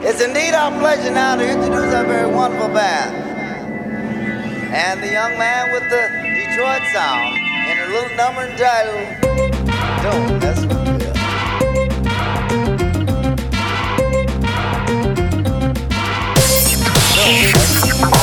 It's indeed our pleasure now to introduce our very wonderful band. And the young man with the Detroit sound in a little number entitled Don't Mess With Me. Mama.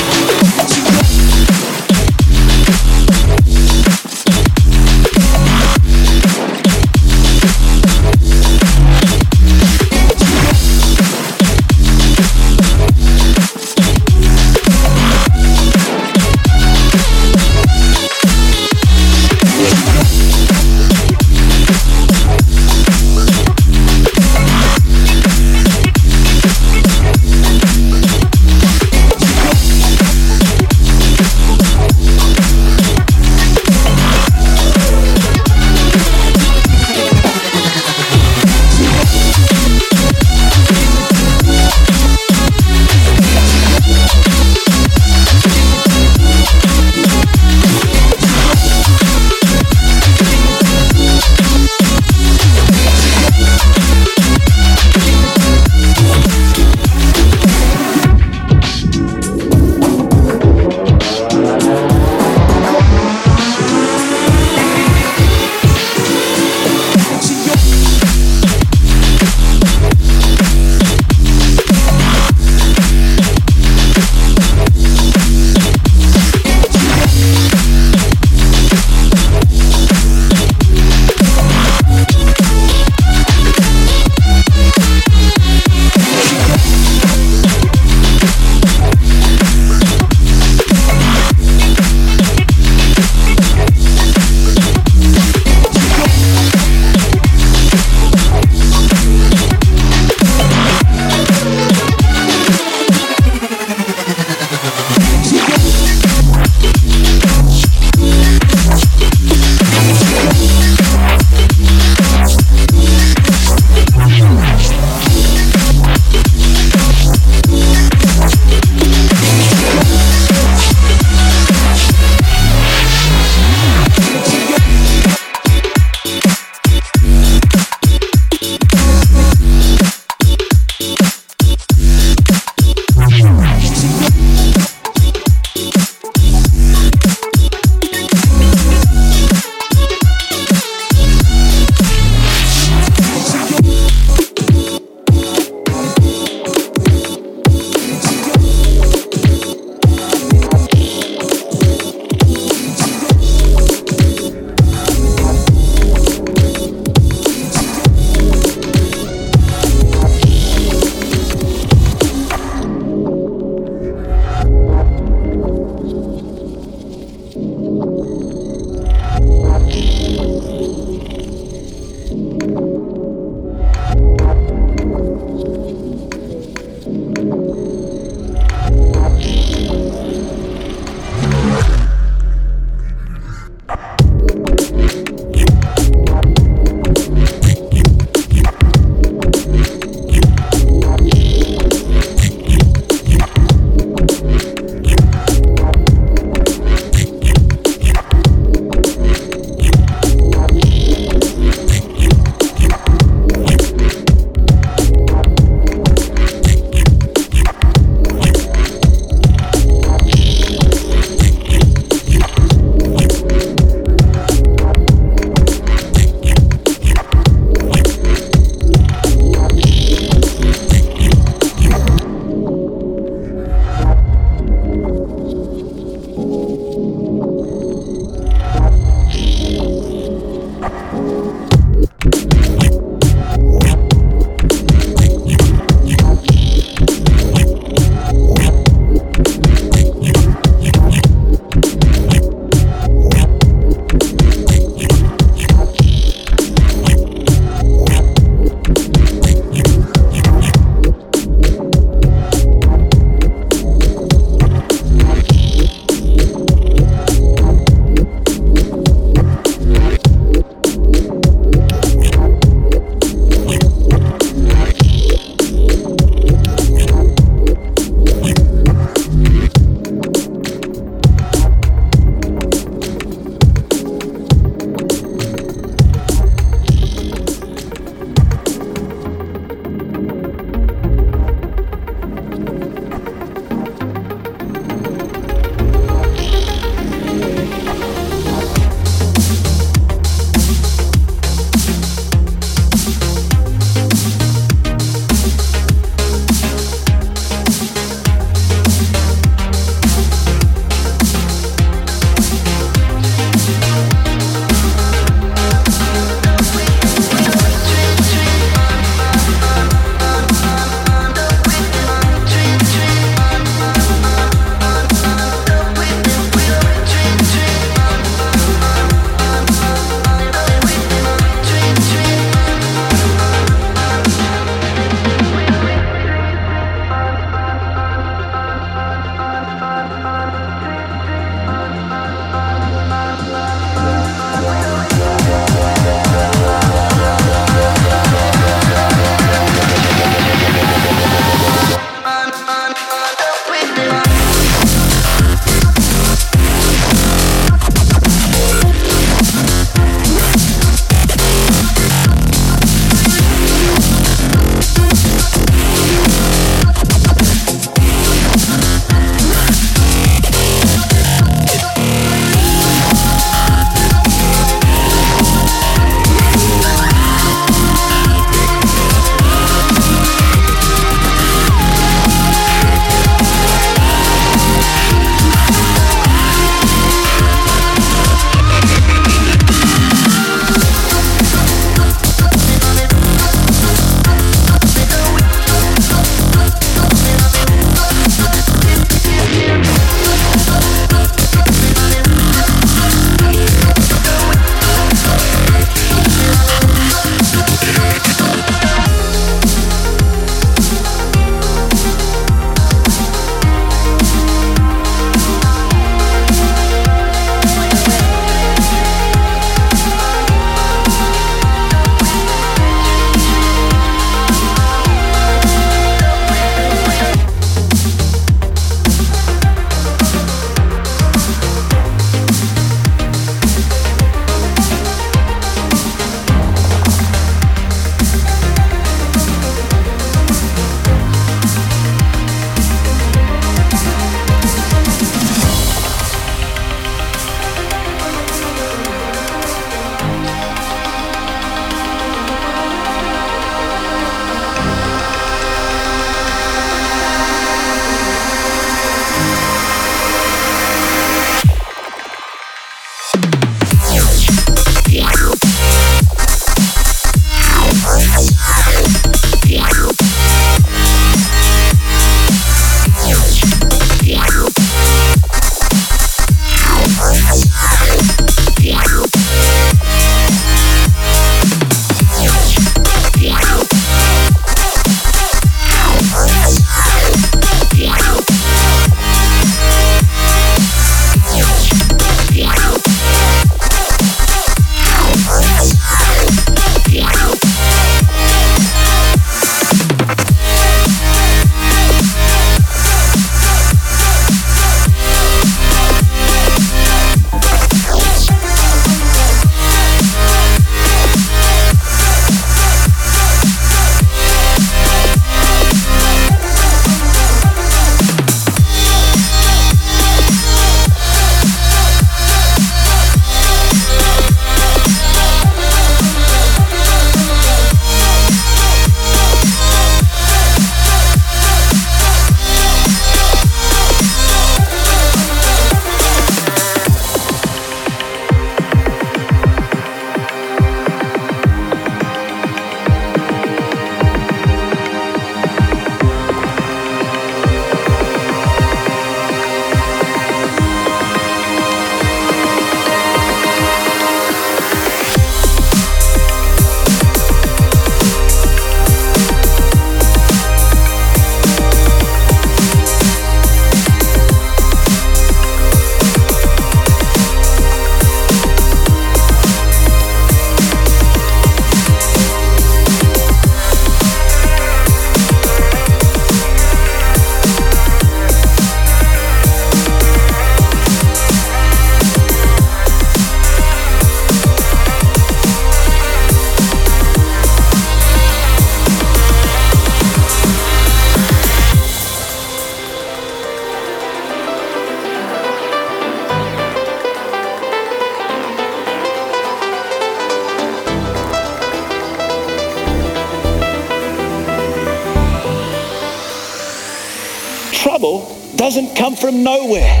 From nowhere.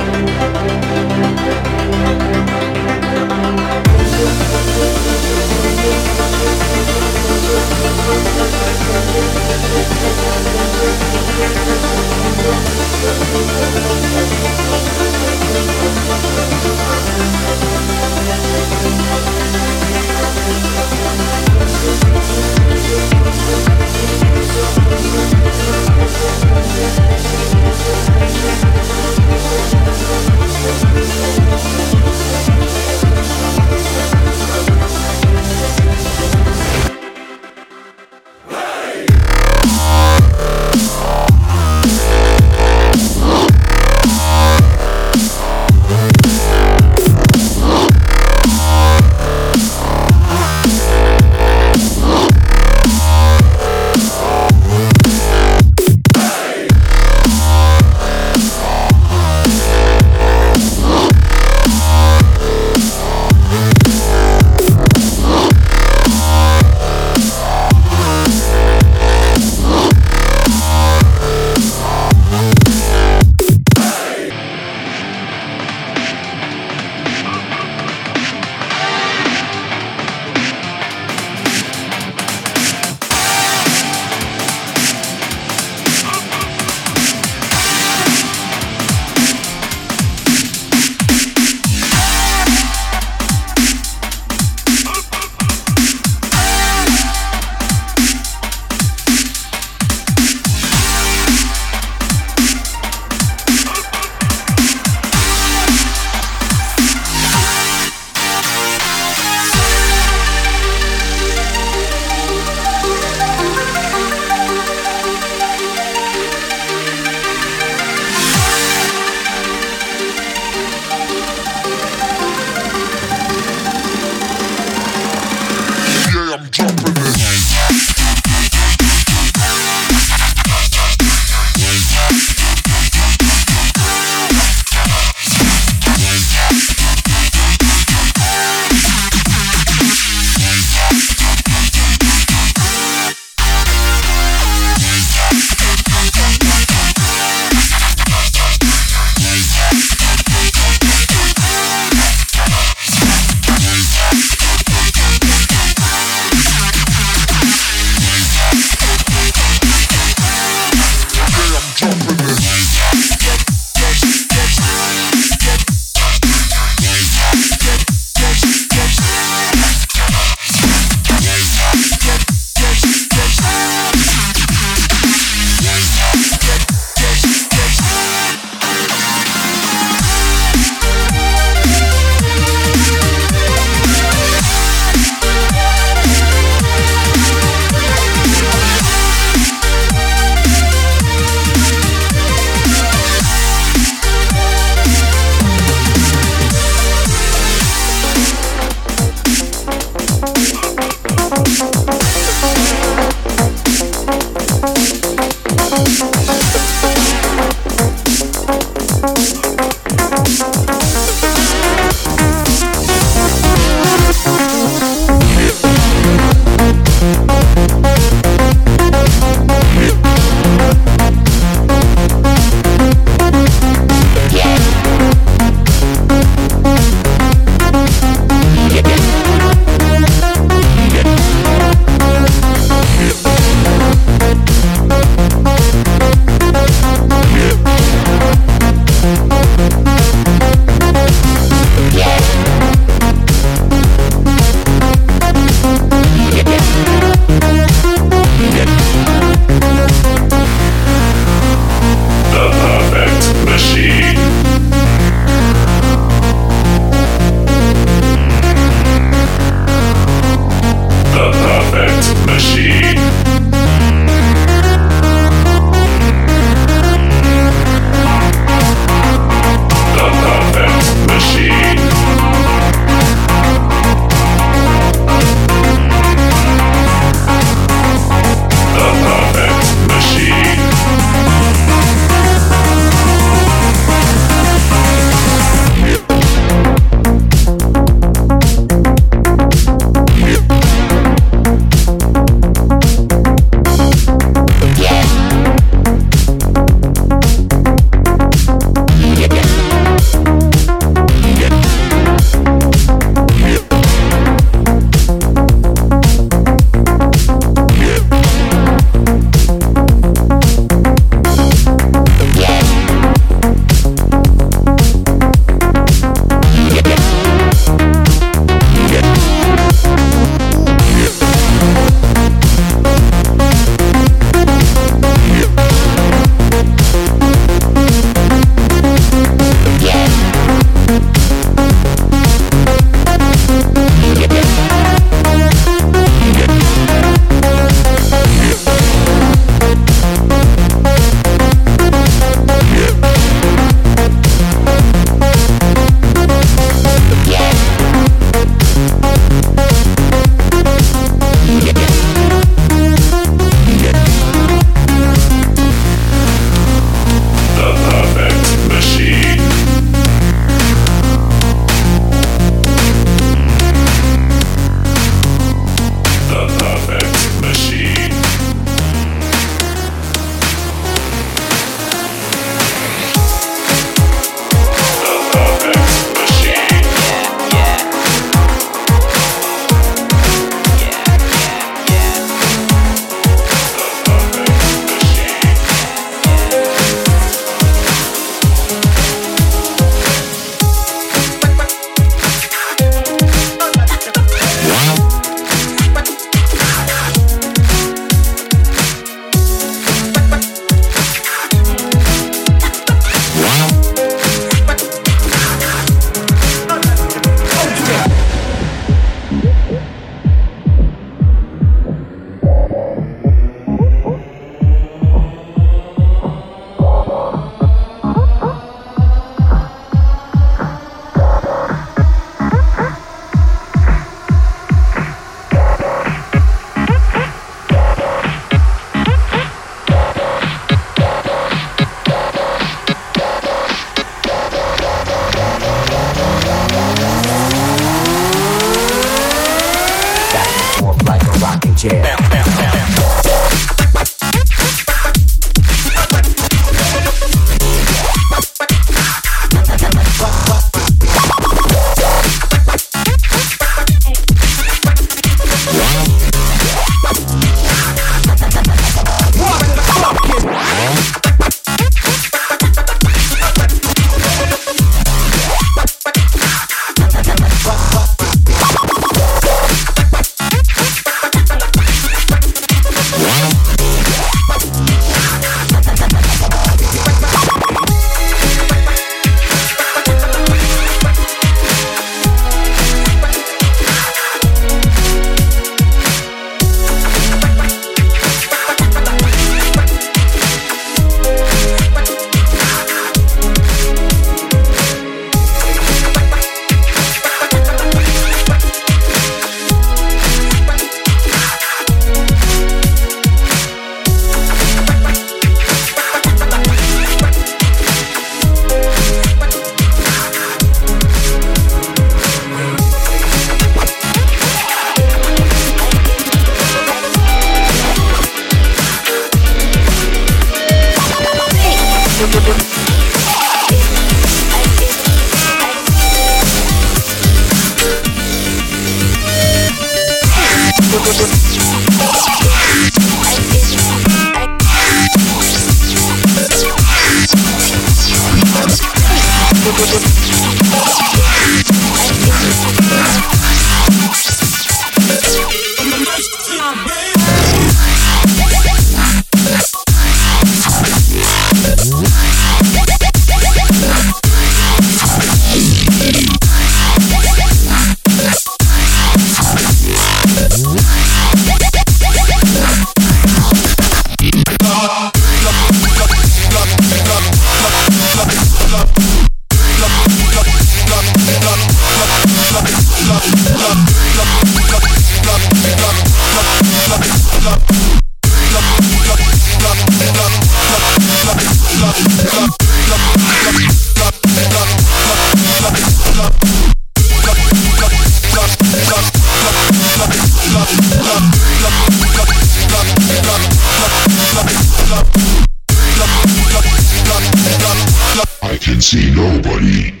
Can see nobody.